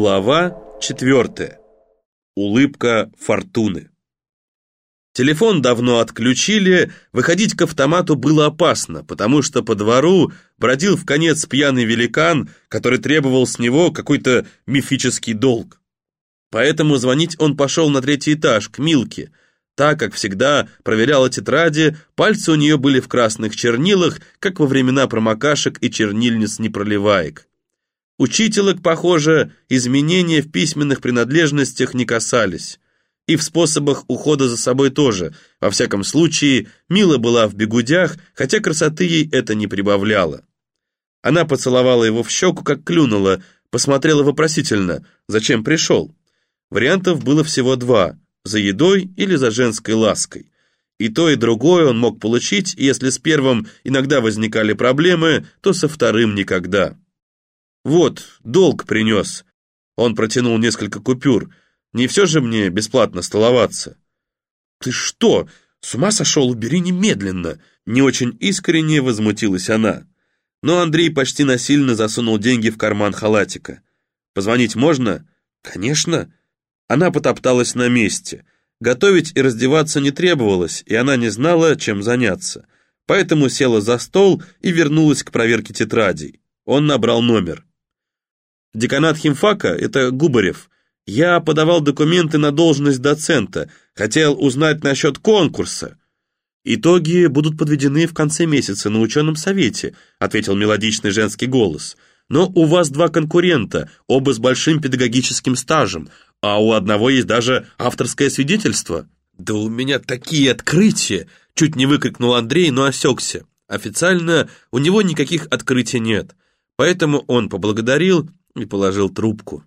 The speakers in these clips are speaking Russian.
Глава 4. Улыбка фортуны. Телефон давно отключили, выходить к автомату было опасно, потому что по двору бродил в конец пьяный великан, который требовал с него какой-то мифический долг. Поэтому звонить он пошел на третий этаж, к Милке. Та, как всегда, проверяла тетради, пальцы у нее были в красных чернилах, как во времена промокашек и чернильниц непроливаек. Учителок, похоже, изменения в письменных принадлежностях не касались. И в способах ухода за собой тоже. Во всяком случае, Мила была в бегудях, хотя красоты ей это не прибавляло. Она поцеловала его в щеку, как клюнула, посмотрела вопросительно, зачем пришел. Вариантов было всего два – за едой или за женской лаской. И то, и другое он мог получить, если с первым иногда возникали проблемы, то со вторым никогда. «Вот, долг принес». Он протянул несколько купюр. «Не все же мне бесплатно столоваться». «Ты что? С ума сошел? Убери немедленно!» Не очень искренне возмутилась она. Но Андрей почти насильно засунул деньги в карман халатика. «Позвонить можно?» «Конечно». Она потопталась на месте. Готовить и раздеваться не требовалось, и она не знала, чем заняться. Поэтому села за стол и вернулась к проверке тетрадей. Он набрал номер. Деканат химфака — это Губарев. Я подавал документы на должность доцента, хотел узнать насчет конкурса. Итоги будут подведены в конце месяца на ученом совете, ответил мелодичный женский голос. Но у вас два конкурента, оба с большим педагогическим стажем, а у одного есть даже авторское свидетельство. Да у меня такие открытия! Чуть не выкрикнул Андрей, но осекся. Официально у него никаких открытий нет. Поэтому он поблагодарил и положил трубку.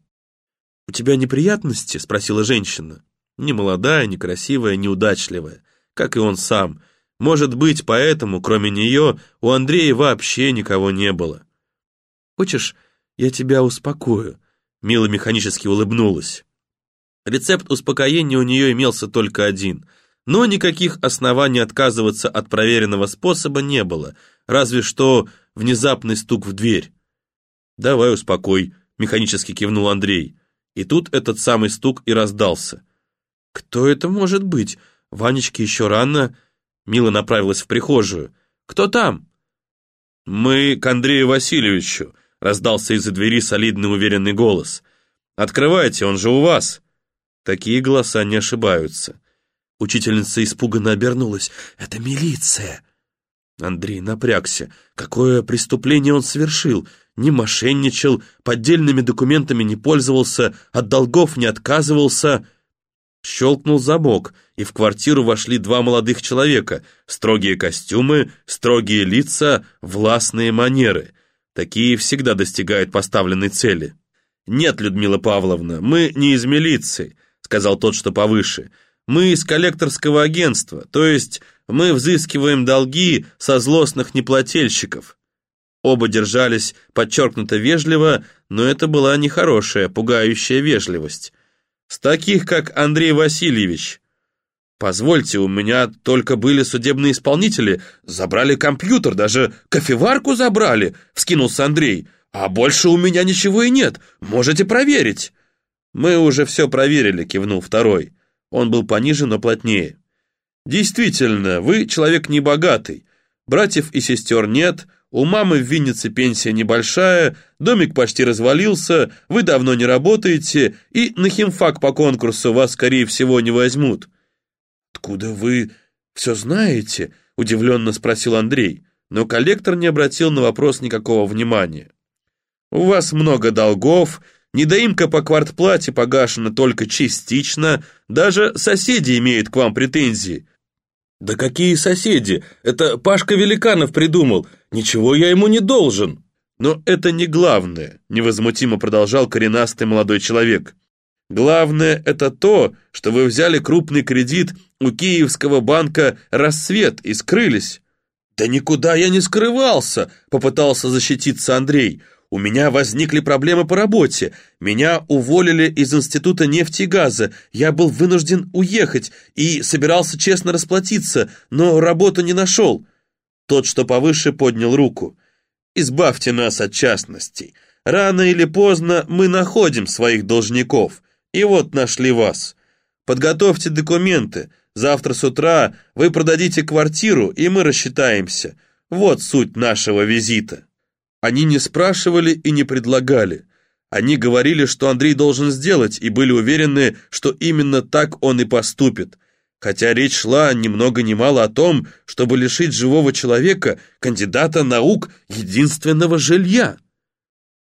«У тебя неприятности?» — спросила женщина. Не молодая, не красивая, неудачливая, как и он сам. Может быть, поэтому, кроме нее, у Андрея вообще никого не было. «Хочешь, я тебя успокою?» Мила механически улыбнулась. Рецепт успокоения у нее имелся только один, но никаких оснований отказываться от проверенного способа не было, разве что внезапный стук в дверь. «Давай успокой», — механически кивнул Андрей. И тут этот самый стук и раздался. «Кто это может быть? Ванечке еще рано...» Мила направилась в прихожую. «Кто там?» «Мы к Андрею Васильевичу», — раздался из-за двери солидный уверенный голос. «Открывайте, он же у вас». Такие голоса не ошибаются. Учительница испуганно обернулась. «Это милиция!» Андрей напрягся. Какое преступление он совершил? Не мошенничал, поддельными документами не пользовался, от долгов не отказывался. Щелкнул замок, и в квартиру вошли два молодых человека. Строгие костюмы, строгие лица, властные манеры. Такие всегда достигают поставленной цели. «Нет, Людмила Павловна, мы не из милиции», — сказал тот, что повыше. «Мы из коллекторского агентства, то есть мы взыскиваем долги со злостных неплательщиков». Оба держались подчеркнуто вежливо, но это была нехорошая, пугающая вежливость. С таких, как Андрей Васильевич. «Позвольте, у меня только были судебные исполнители, забрали компьютер, даже кофеварку забрали», — вскинулся Андрей. «А больше у меня ничего и нет, можете проверить». «Мы уже все проверили», — кивнул второй. Он был пониже, но плотнее. «Действительно, вы человек небогатый. Братьев и сестер нет, у мамы в Виннице пенсия небольшая, домик почти развалился, вы давно не работаете, и на химфак по конкурсу вас, скорее всего, не возьмут». «Откуда вы все знаете?» – удивленно спросил Андрей, но коллектор не обратил на вопрос никакого внимания. «У вас много долгов, недоимка по квартплате погашена только частично, даже соседи имеют к вам претензии». «Да какие соседи? Это Пашка Великанов придумал. Ничего я ему не должен». «Но это не главное», — невозмутимо продолжал коренастый молодой человек. «Главное — это то, что вы взяли крупный кредит у Киевского банка «Рассвет» и скрылись». «Да никуда я не скрывался», — попытался защититься Андрей. У меня возникли проблемы по работе. Меня уволили из Института нефти и газа. Я был вынужден уехать и собирался честно расплатиться, но работу не нашел. Тот, что повыше, поднял руку. «Избавьте нас от частностей. Рано или поздно мы находим своих должников. И вот нашли вас. Подготовьте документы. Завтра с утра вы продадите квартиру, и мы рассчитаемся. Вот суть нашего визита». Они не спрашивали и не предлагали. Они говорили, что Андрей должен сделать, и были уверены, что именно так он и поступит. Хотя речь шла ни много ни мало о том, чтобы лишить живого человека, кандидата наук, единственного жилья.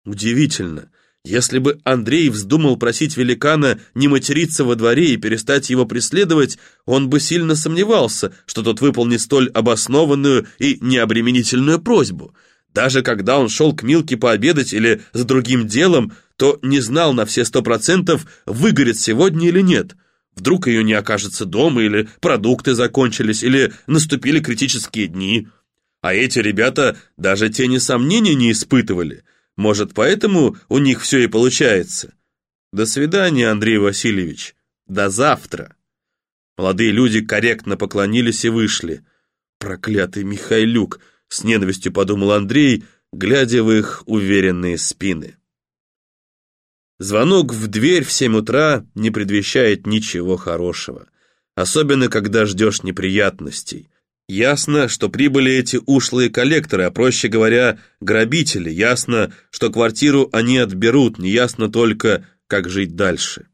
Удивительно. Если бы Андрей вздумал просить великана не материться во дворе и перестать его преследовать, он бы сильно сомневался, что тот выполнит столь обоснованную и необременительную просьбу. Даже когда он шел к Милке пообедать или за другим делом, то не знал на все сто процентов, выгорит сегодня или нет. Вдруг ее не окажется дома, или продукты закончились, или наступили критические дни. А эти ребята даже тени сомнений не испытывали – может, поэтому у них все и получается? До свидания, Андрей Васильевич. До завтра. Молодые люди корректно поклонились и вышли. Проклятый Михайлюк, с ненавистью подумал Андрей, глядя в их уверенные спины. Звонок в дверь в семь утра не предвещает ничего хорошего, особенно когда ждешь неприятностей. Ясно, что прибыли эти ушлые коллекторы, а проще говоря, грабители. Ясно, что квартиру они отберут, неясно только, как жить дальше.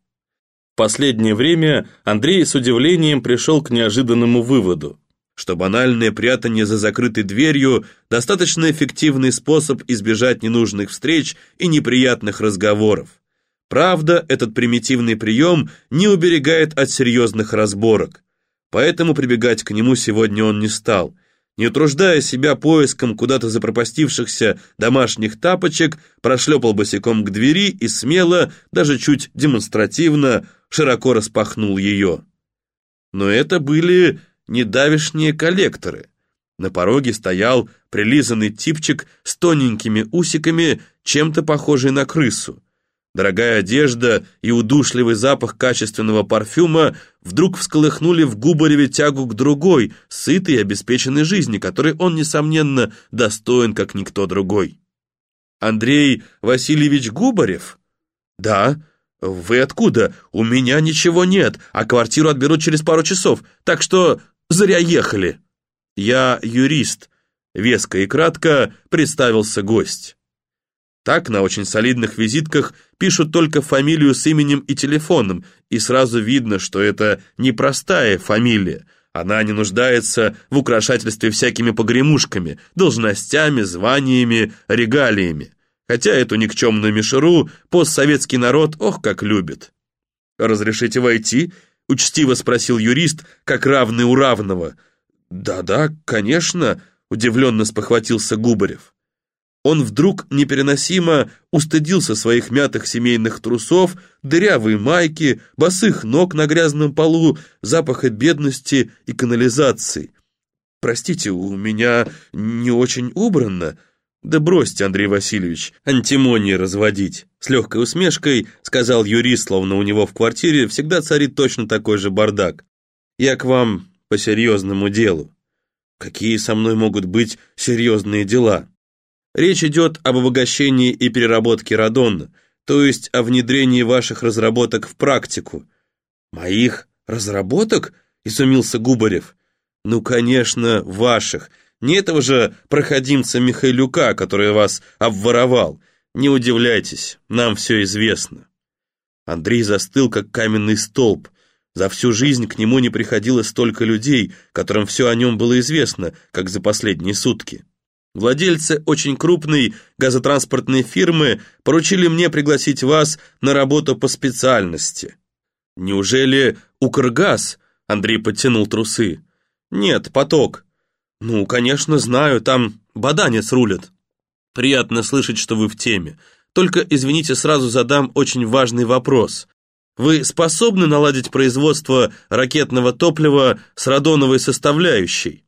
В последнее время Андрей с удивлением пришел к неожиданному выводу, что банальное прятание за закрытой дверью – достаточно эффективный способ избежать ненужных встреч и неприятных разговоров. Правда, этот примитивный прием не уберегает от серьезных разборок. Поэтому прибегать к нему сегодня он не стал. Не утруждая себя поиском куда-то запропастившихся домашних тапочек, прошлепал босиком к двери и смело, даже чуть демонстративно, широко распахнул ее. Но это были недавишние коллекторы. На пороге стоял прилизанный типчик с тоненькими усиками, чем-то похожий на крысу. Дорогая одежда и удушливый запах качественного парфюма вдруг всколыхнули в Губареве тягу к другой, сытой и обеспеченной жизни, которой он, несомненно, достоин, как никто другой. «Андрей Васильевич Губарев?» «Да. Вы откуда? У меня ничего нет, а квартиру отберут через пару часов, так что зря ехали». «Я юрист», — веско и кратко представился гость. Так на очень солидных визитках пишут только фамилию с именем и телефоном, и сразу видно, что это непростая фамилия. Она не нуждается в украшательстве всякими погремушками, должностями, званиями, регалиями. Хотя эту никчемную мишеру постсоветский народ ох как любит. «Разрешите войти?» — учтиво спросил юрист, как равный у равного. «Да-да, конечно», — удивленно спохватился Губарев. Он вдруг непереносимо устыдился своих мятых семейных трусов, дырявой майки, босых ног на грязном полу, запаха бедности и канализации. «Простите, у меня не очень убрано». «Да бросьте, Андрей Васильевич, антимонии разводить!» С легкой усмешкой сказал юрист, словно у него в квартире всегда царит точно такой же бардак. «Я к вам по серьезному делу». «Какие со мной могут быть серьезные дела?» Речь идет об обогащении и переработке радона, то есть о внедрении ваших разработок в практику. Моих разработок? Изумился Губарев. Ну, конечно, ваших. Не этого же проходимца Михайлюка, который вас обворовал. Не удивляйтесь, нам все известно. Андрей застыл, как каменный столб. За всю жизнь к нему не приходило столько людей, которым все о нем было известно, как за последние сутки. Владельцы очень крупной газотранспортной фирмы поручили мне пригласить вас на работу по специальности. Неужели Укргаз? Андрей подтянул трусы. Нет, поток. Ну, конечно, знаю, там баданец рулит. Приятно слышать, что вы в теме. Только, извините, сразу задам очень важный вопрос. Вы способны наладить производство ракетного топлива с радоновой составляющей?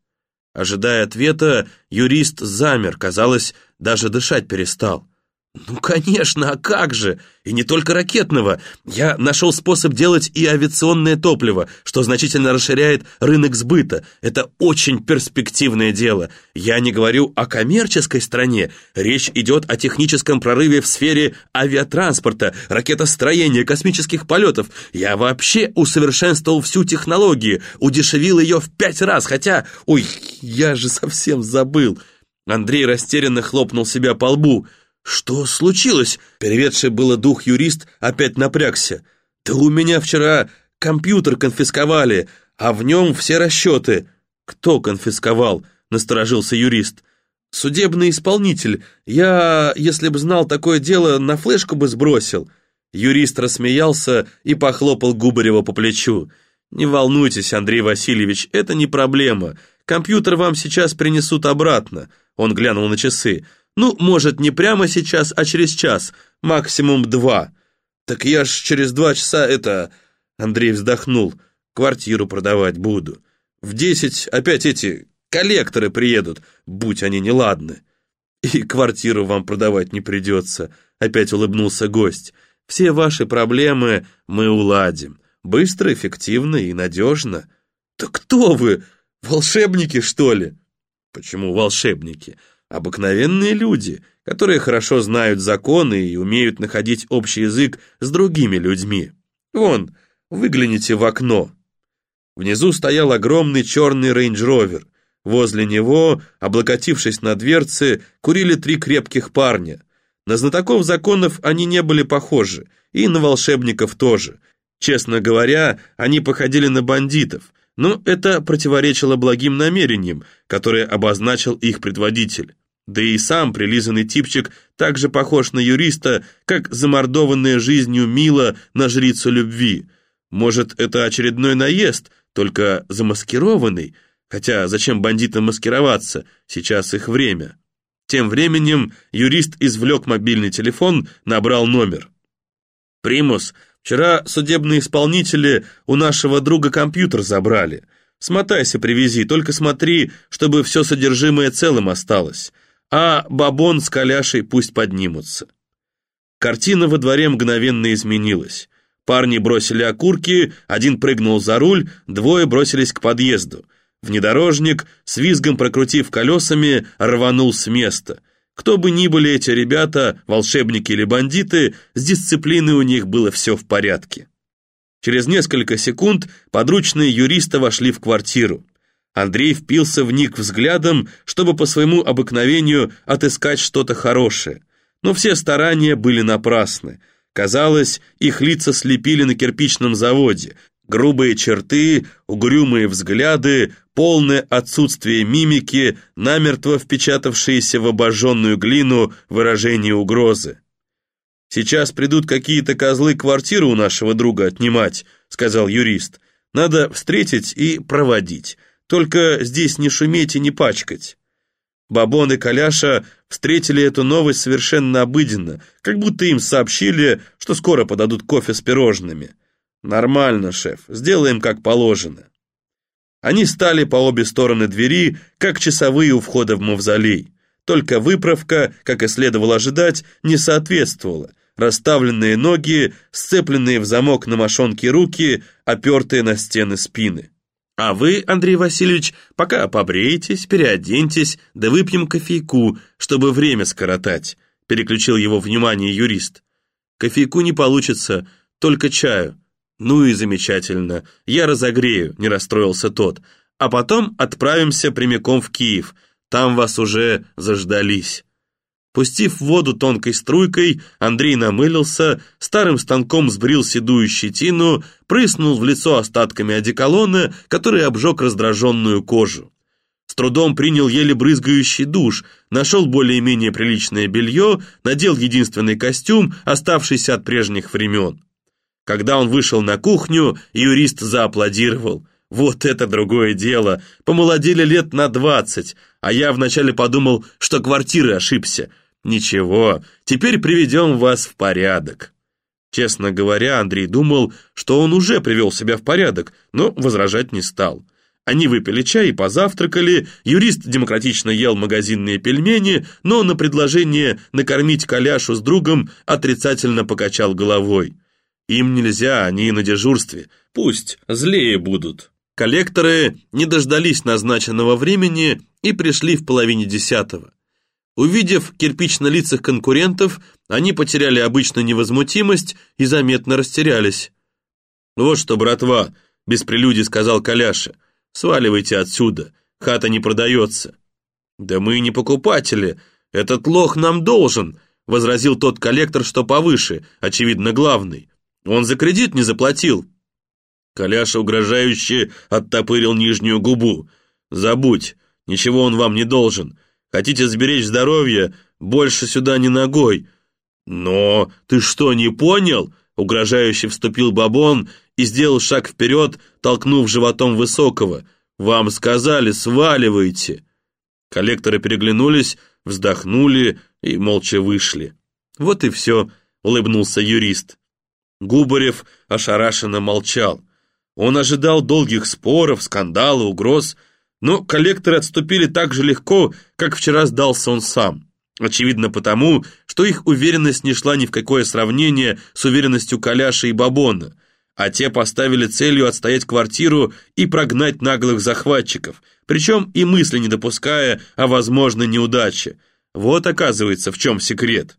Ожидая ответа, юрист замер, казалось, даже дышать перестал. Ну, конечно, а как же? И не только ракетного. Я нашел способ делать и авиационное топливо, что значительно расширяет рынок сбыта. Это очень перспективное дело. Я не говорю о коммерческой стране. Речь идет о техническом прорыве в сфере авиатранспорта, ракетостроения, космических полетов. Я вообще усовершенствовал всю технологию, удешевил ее в пять раз, хотя... Ой, я же совсем забыл. Андрей растерянно хлопнул себя по лбу. «Что случилось?» Переведший было дух юрист опять напрягся. «Да у меня вчера компьютер конфисковали, а в нем все расчеты». «Кто конфисковал?» — насторожился юрист. «Судебный исполнитель. Я, если бы знал такое дело, на флешку бы сбросил». Юрист рассмеялся и похлопал Губарева по плечу. «Не волнуйтесь, Андрей Васильевич, это не проблема. Компьютер вам сейчас принесут обратно». Он глянул на часы. Ну, может, не прямо сейчас, а через час, максимум два. Так я ж через два часа это... Андрей вздохнул. Квартиру продавать буду. В десять опять эти коллекторы приедут, будь они неладны. И квартиру вам продавать не придется, опять улыбнулся гость. Все ваши проблемы мы уладим. Быстро, эффективно и надежно. Да кто вы? Волшебники, что ли? Почему волшебники? Обыкновенные люди, которые хорошо знают законы и умеют находить общий язык с другими людьми. Вон, выгляните в окно. Внизу стоял огромный черный рейндж-ровер. Возле него, облокотившись на дверцы, курили три крепких парня. На знатоков законов они не были похожи, и на волшебников тоже. Честно говоря, они походили на бандитов, но это противоречило благим намерениям, которые обозначил их предводитель. Да и сам прилизанный типчик так же похож на юриста, как замордованная жизнью Мила на жрицу любви. Может, это очередной наезд, только замаскированный? Хотя зачем бандитам маскироваться? Сейчас их время. Тем временем юрист извлек мобильный телефон, набрал номер. «Примус, вчера судебные исполнители у нашего друга компьютер забрали. Смотайся, привези, только смотри, чтобы все содержимое целым осталось а Бабон с Коляшей пусть поднимутся. Картина во дворе мгновенно изменилась. Парни бросили окурки, один прыгнул за руль, двое бросились к подъезду. Внедорожник, с визгом прокрутив колесами, рванул с места. Кто бы ни были эти ребята, волшебники или бандиты, с дисциплиной у них было все в порядке. Через несколько секунд подручные юриста вошли в квартиру. Андрей впился в них взглядом, чтобы по своему обыкновению отыскать что-то хорошее. Но все старания были напрасны. Казалось, их лица слепили на кирпичном заводе. Грубые черты, угрюмые взгляды, полное отсутствие мимики, намертво впечатавшиеся в обожженную глину выражение угрозы. «Сейчас придут какие-то козлы квартиру у нашего друга отнимать», — сказал юрист. «Надо встретить и проводить». Только здесь не шуметь и не пачкать. Бабон и Коляша встретили эту новость совершенно обыденно, как будто им сообщили, что скоро подадут кофе с пирожными. Нормально, шеф, сделаем как положено. Они стали по обе стороны двери, как часовые у входа в мавзолей. Только выправка, как и следовало ожидать, не соответствовала. Расставленные ноги, сцепленные в замок на мошонке руки, опертые на стены спины. А вы, Андрей Васильевич, пока побреетесь, переоденьтесь, да выпьем кофейку, чтобы время скоротать», переключил его внимание юрист. «Кофейку не получится, только чаю». «Ну и замечательно, я разогрею», не расстроился тот. «А потом отправимся прямиком в Киев, там вас уже заждались». Пустив воду тонкой струйкой, Андрей намылился, старым станком сбрил седую щетину, прыснул в лицо остатками одеколона, который обжег раздраженную кожу. С трудом принял еле брызгающий душ, нашел более-менее приличное белье, надел единственный костюм, оставшийся от прежних времен. Когда он вышел на кухню, юрист зааплодировал. Вот это другое дело, помолодели лет на двадцать, а я вначале подумал, что квартиры ошибся – «Ничего, теперь приведем вас в порядок». Честно говоря, Андрей думал, что он уже привел себя в порядок, но возражать не стал. Они выпили чай и позавтракали, юрист демократично ел магазинные пельмени, но на предложение накормить Коляшу с другом отрицательно покачал головой. Им нельзя, они на дежурстве, пусть злее будут. Коллекторы не дождались назначенного времени и пришли в половине десятого. Увидев кирпич на лицах конкурентов, они потеряли обычную невозмутимость и заметно растерялись. «Вот что, братва», — без прелюдий сказал Коляша, — «сваливайте отсюда, хата не продается». «Да мы не покупатели, этот лох нам должен», — возразил тот коллектор, что повыше, очевидно, главный. «Он за кредит не заплатил». Коляша угрожающе оттопырил нижнюю губу. «Забудь, ничего он вам не должен. Хотите сберечь здоровье, больше сюда не ногой». «Но ты что, не понял?» Угрожающе вступил Бабон и сделал шаг вперед, толкнув животом Высокого. «Вам сказали, сваливайте!» Коллекторы переглянулись, вздохнули и молча вышли. «Вот и все», — улыбнулся юрист. Губарев ошарашенно молчал. Он ожидал долгих споров, скандала, угроз, но коллекторы отступили так же легко, как вчера сдался он сам. Очевидно потому, что их уверенность не шла ни в какое сравнение с уверенностью Коляша и Бабона, а те поставили целью отстоять квартиру и прогнать наглых захватчиков, причем и мысли не допуская о возможной неудаче. Вот оказывается, в чем секрет.